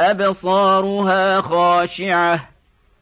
أبصارها خاشعة.